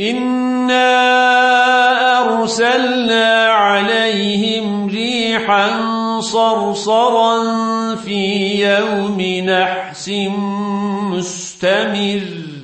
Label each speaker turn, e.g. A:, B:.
A: إنا أرسلنا عليهم ريحا صرصرا في يوم نحس مستمر